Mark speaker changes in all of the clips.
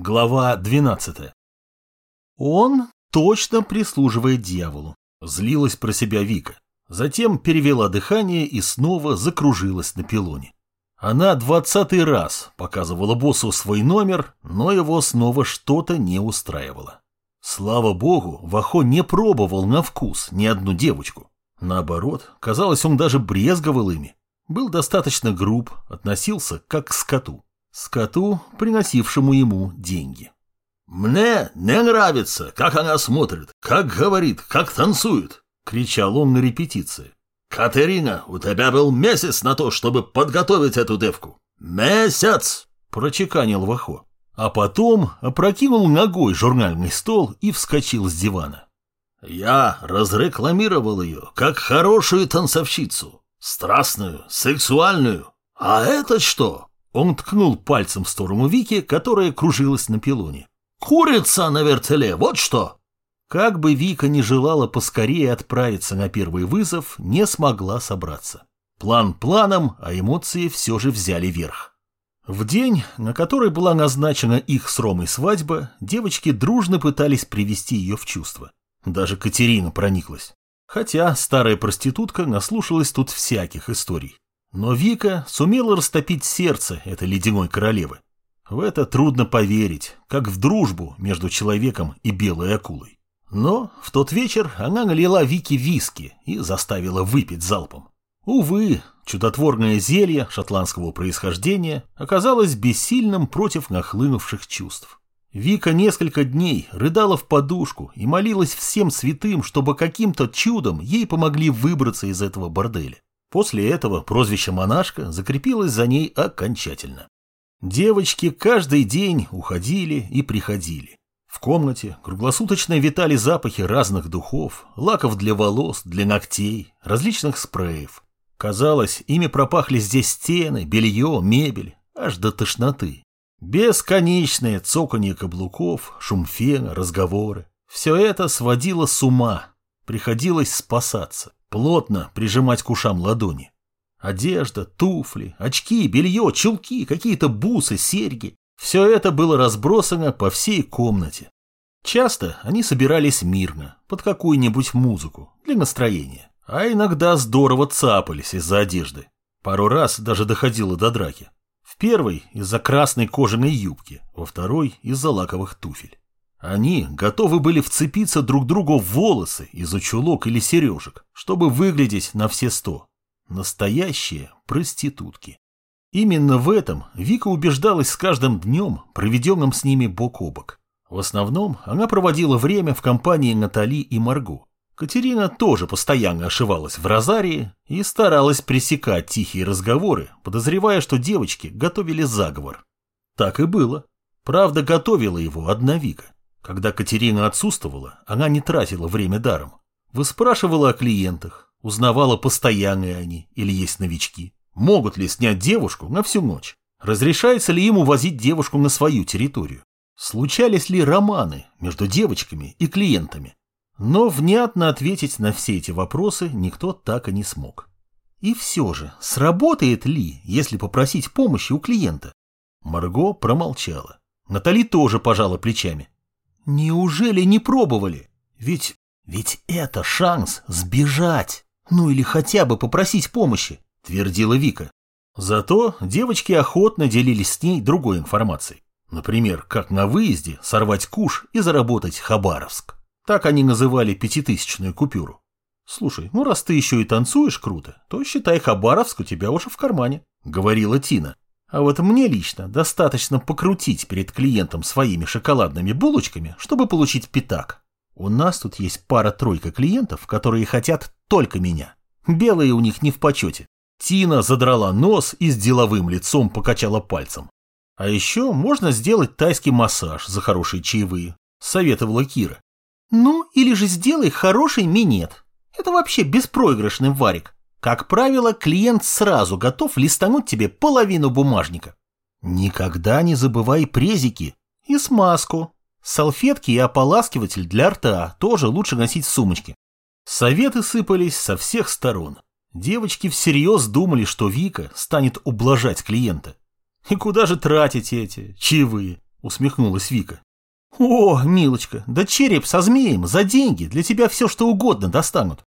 Speaker 1: Глава 12. Он точно прислуживает дьяволу. Злилась про себя Вика. Затем перевела дыхание и снова закружилась на пилоне. Она двадцатый раз показывала боссу свой номер, но его снова что-то не устраивало. Слава богу, Вахо не пробовал на вкус ни одну девочку. Наоборот, казалось, он даже брезговал ими. Был достаточно груб, относился как к скоту скоту, приносившему ему деньги.
Speaker 2: «Мне не нравится, как она смотрит, как говорит, как танцует!» — кричал он на репетиции. «Катерина, у тебя был месяц на то, чтобы подготовить эту девку. Месяц!» — прочеканил Вахо. А потом опрокинул ногой журнальный стол и вскочил с дивана. «Я разрекламировал ее как хорошую танцовщицу, страстную, сексуальную. А это что? Он ткнул пальцем в сторону Вики, которая кружилась на пилоне. «Курица на вертеле, вот что!»
Speaker 1: Как бы Вика не желала поскорее отправиться на первый вызов, не смогла собраться. План планом, а эмоции все же взяли верх. В день, на который была назначена их с Ромой свадьба, девочки дружно пытались привести ее в чувство. Даже Катерина прониклась. Хотя старая проститутка наслушалась тут всяких историй. Но Вика сумела растопить сердце этой ледяной королевы. В это трудно поверить, как в дружбу между человеком и белой акулой. Но в тот вечер она налила Вике виски и заставила выпить залпом. Увы, чудотворное зелье шотландского происхождения оказалось бессильным против нахлынувших чувств. Вика несколько дней рыдала в подушку и молилась всем святым, чтобы каким-то чудом ей помогли выбраться из этого борделя. После этого прозвище «монашка» закрепилось за ней окончательно. Девочки каждый день уходили и приходили. В комнате круглосуточно витали запахи разных духов, лаков для волос, для ногтей, различных спреев. Казалось, ими пропахли здесь стены, белье, мебель, аж до тошноты. Бесконечное цоканье каблуков, шум фена, разговоры. Все это сводило с ума. Приходилось спасаться плотно прижимать к ушам ладони. Одежда, туфли, очки, белье, чулки, какие-то бусы, серьги. Все это было разбросано по всей комнате. Часто они собирались мирно, под какую-нибудь музыку, для настроения. А иногда здорово цапались из-за одежды. Пару раз даже доходило до драки. В первой из-за красной кожаной юбки, во второй из-за лаковых туфель. Они готовы были вцепиться друг другу в волосы из-за чулок или сережек, чтобы выглядеть на все сто. Настоящие проститутки. Именно в этом Вика убеждалась с каждым днем, проведенным с ними бок о бок. В основном она проводила время в компании Натали и Марго. Катерина тоже постоянно ошивалась в розарии и старалась пресекать тихие разговоры, подозревая, что девочки готовили заговор. Так и было. Правда, готовила его одна Вика. Когда Катерина отсутствовала, она не тратила время даром. Выспрашивала о клиентах, узнавала, постоянные они или есть новички. Могут ли снять девушку на всю ночь? Разрешается ли им увозить девушку на свою территорию? Случались ли романы между девочками и клиентами? Но внятно ответить на все эти вопросы никто так и не смог. И все же, сработает ли, если попросить помощи у клиента? Марго промолчала. Натали тоже пожала плечами. Неужели не пробовали? Ведь... ведь это шанс сбежать. Ну или хотя бы попросить помощи, твердила Вика. Зато девочки охотно делились с ней другой информацией. Например, как на выезде сорвать куш и заработать Хабаровск. Так они называли пятитысячную купюру. «Слушай, ну раз ты еще и танцуешь круто, то считай Хабаровск у тебя уже в кармане», — говорила Тина. А вот мне лично достаточно покрутить перед клиентом своими шоколадными булочками, чтобы получить пятак. У нас тут есть пара-тройка клиентов, которые хотят только меня. Белые у них не в почете. Тина задрала нос и с деловым лицом покачала пальцем. А еще можно сделать тайский массаж за хорошие чаевые, советовала Кира. Ну, или же сделай хороший минет. Это вообще беспроигрышный варик. Как правило, клиент сразу готов листануть тебе половину бумажника. Никогда не забывай презики и смазку. Салфетки и ополаскиватель для рта тоже лучше носить в сумочке. Советы сыпались со всех сторон. Девочки всерьез думали, что Вика станет ублажать клиента. И куда же тратить эти чаевые? усмехнулась Вика. О, милочка, да череп со змеем за деньги для тебя все что угодно достанут.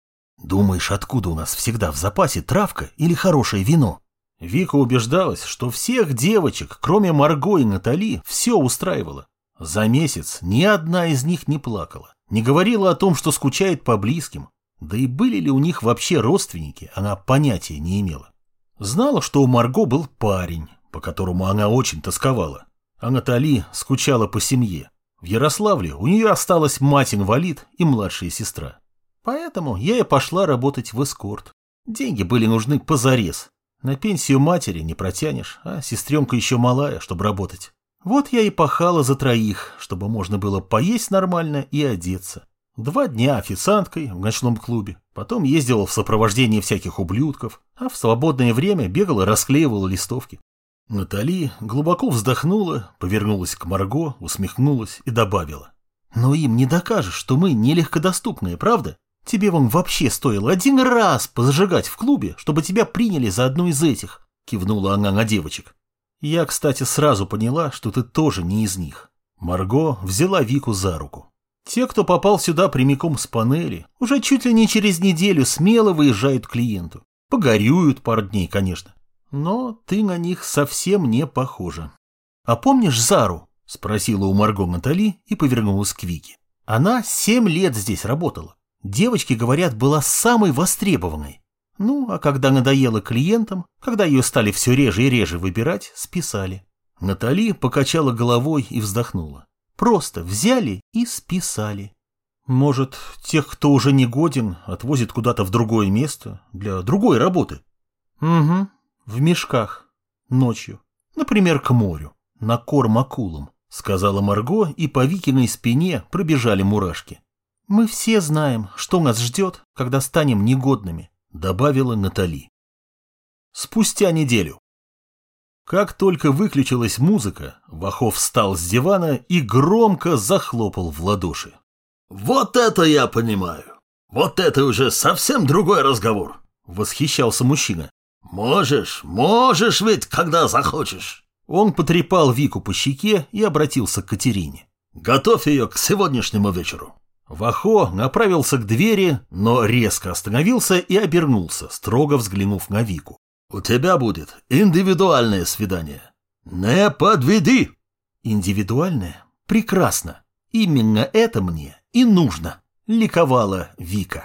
Speaker 1: Думаешь, откуда у нас всегда в запасе травка или хорошее вино? Вика убеждалась, что всех девочек, кроме Марго и Натали, все устраивало. За месяц ни одна из них не плакала, не говорила о том, что скучает по близким. Да и были ли у них вообще родственники, она понятия не имела. Знала, что у Марго был парень, по которому она очень тосковала, а Натали скучала по семье. В Ярославле у нее осталась мать-инвалид и младшая сестра. Поэтому я и пошла работать в эскорт. Деньги были нужны позарез. На пенсию матери не протянешь, а сестренка еще малая, чтобы работать. Вот я и пахала за троих, чтобы можно было поесть нормально и одеться. Два дня официанткой в ночном клубе, потом ездила в сопровождении всяких ублюдков, а в свободное время бегала расклеивала листовки. Натали глубоко вздохнула, повернулась к Марго, усмехнулась и добавила. «Но им не докажешь, что мы нелегкодоступные, правда? Тебе вон вообще стоило один раз позажигать в клубе, чтобы тебя приняли за одну из этих», — кивнула она на девочек. Я, кстати, сразу поняла, что ты тоже не из них. Марго взяла Вику за руку. Те, кто попал сюда прямиком с панели, уже чуть ли не через неделю смело выезжают к клиенту. Погорюют пару дней, конечно. Но ты на них совсем не похожа. А помнишь Зару? Спросила у Марго Натали и повернулась к Вике. Она семь лет здесь работала. Девочки, говорят, была самой востребованной. Ну, а когда надоело клиентам, когда ее стали все реже и реже выбирать, списали. Натали покачала головой и вздохнула. Просто взяли и списали. Может, тех, кто уже не годен, отвозят куда-то в другое место для другой работы? Угу, в мешках, ночью, например, к морю, на корм акулам, сказала Марго, и по Викиной спине пробежали мурашки. Мы все знаем, что нас ждет, когда станем негодными добавила Натали. Спустя неделю. Как только выключилась музыка, Вахов встал с дивана и громко захлопал в ладоши.
Speaker 2: «Вот это я понимаю! Вот это уже совсем другой разговор!» — восхищался мужчина. «Можешь, можешь ведь, когда захочешь!»
Speaker 1: Он потрепал Вику по щеке и обратился к Катерине.
Speaker 2: «Готовь ее к сегодняшнему вечеру!»
Speaker 1: Вахо направился к двери, но резко остановился и обернулся, строго взглянув на Вику.
Speaker 2: «У тебя будет индивидуальное свидание. Не подведи!»
Speaker 1: «Индивидуальное? Прекрасно. Именно это мне и нужно», — ликовала Вика.